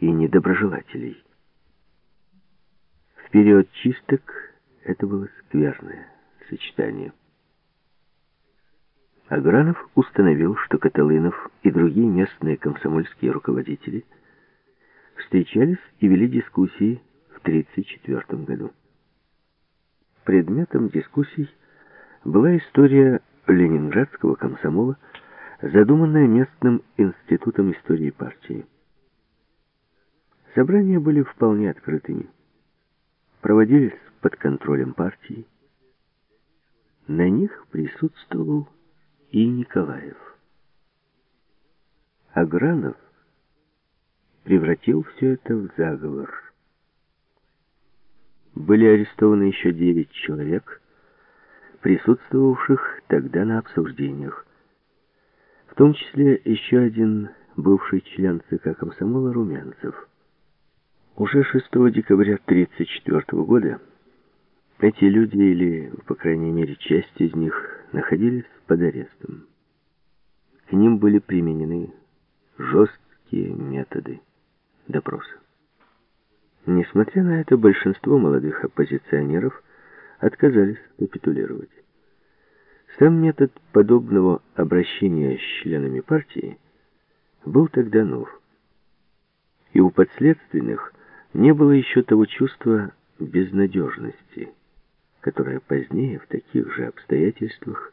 и недоброжелателей. В период чисток это было скверное сочетание. Агранов установил, что Каталынов и другие местные комсомольские руководители встречались и вели дискуссии в 1934 году. Предметом дискуссий была история ленинградского комсомола, задуманная местным институтом истории партии. Собрания были вполне открытыми, проводились под контролем партии. На них присутствовал и Николаев. Агранов превратил все это в заговор были арестованы еще девять человек, присутствовавших тогда на обсуждениях. В том числе еще один бывший член ЦК комсомола Румянцев. Уже 6 декабря 1934 года эти люди, или, по крайней мере, часть из них, находились под арестом. К ним были применены жесткие методы допроса. Несмотря на это, большинство молодых оппозиционеров отказались капитулировать. Сам метод подобного обращения с членами партии был тогда нов. И у подследственных не было еще того чувства безнадежности, которое позднее в таких же обстоятельствах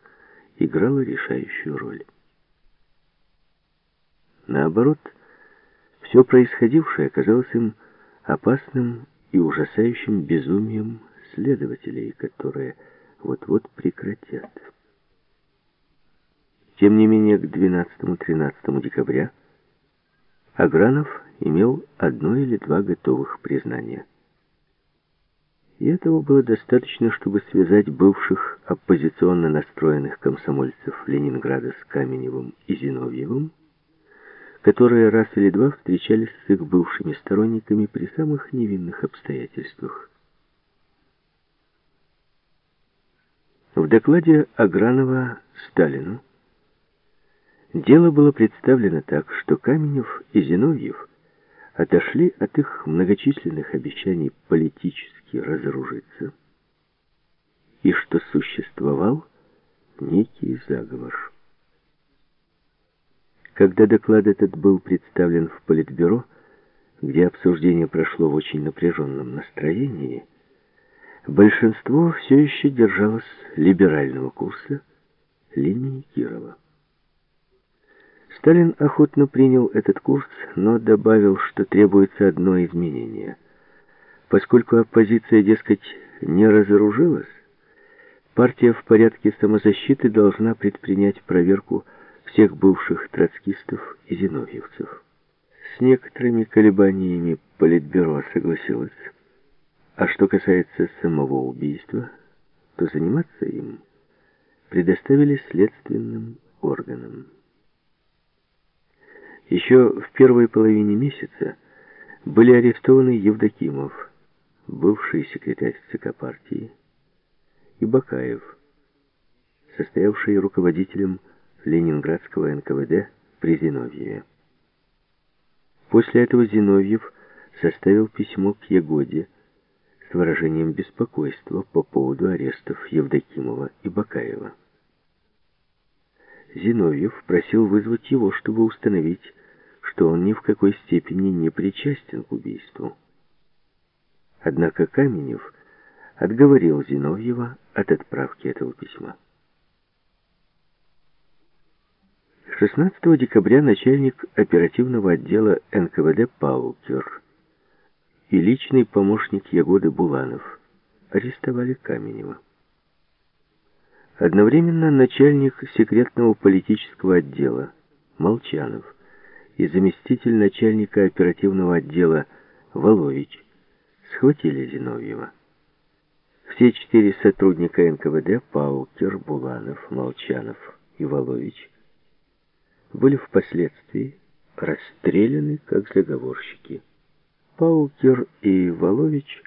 играло решающую роль. Наоборот, все происходившее казалось им опасным и ужасающим безумием следователей, которые вот-вот прекратят. Тем не менее, к 12-13 декабря Агранов имел одно или два готовых признания. И этого было достаточно, чтобы связать бывших оппозиционно настроенных комсомольцев Ленинграда с Каменевым и Зиновьевым, которые раз или два встречались с их бывшими сторонниками при самых невинных обстоятельствах. В докладе Агранова Сталину дело было представлено так, что Каменев и Зиновьев отошли от их многочисленных обещаний политически разоружиться, и что существовал некий заговор. Когда доклад этот был представлен в Политбюро, где обсуждение прошло в очень напряженном настроении, большинство все еще держалось либерального курса линии Кирова. Сталин охотно принял этот курс, но добавил, что требуется одно изменение. Поскольку оппозиция, дескать, не разоружилась, партия в порядке самозащиты должна предпринять проверку всех бывших троцкистов и зиновьевцев. С некоторыми колебаниями Политбюро согласилось. А что касается самого убийства, то заниматься им предоставили следственным органам. Еще в первой половине месяца были арестованы Евдокимов, бывший секретарь ЦК партии, и Бакаев, состоявший руководителем ленинградского НКВД при Зиновьеве. После этого Зиновьев составил письмо к Ягоде с выражением беспокойства по поводу арестов Евдокимова и Бакаева. Зиновьев просил вызвать его, чтобы установить, что он ни в какой степени не причастен к убийству. Однако Каменев отговорил Зиновьева от отправки этого письма. 16 декабря начальник оперативного отдела НКВД Паукер и личный помощник Ягоды Буланов арестовали Каменева. Одновременно начальник секретного политического отдела Молчанов и заместитель начальника оперативного отдела Волович схватили Зиновьева. Все четыре сотрудника НКВД Паукер, Буланов, Молчанов и Волович были впоследствии расстреляны как заговорщики. Паукер и Волович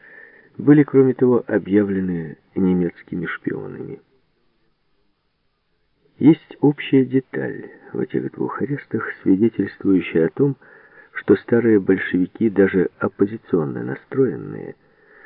были, кроме того, объявлены немецкими шпионами. Есть общая деталь в этих двух арестах, свидетельствующая о том, что старые большевики, даже оппозиционно настроенные,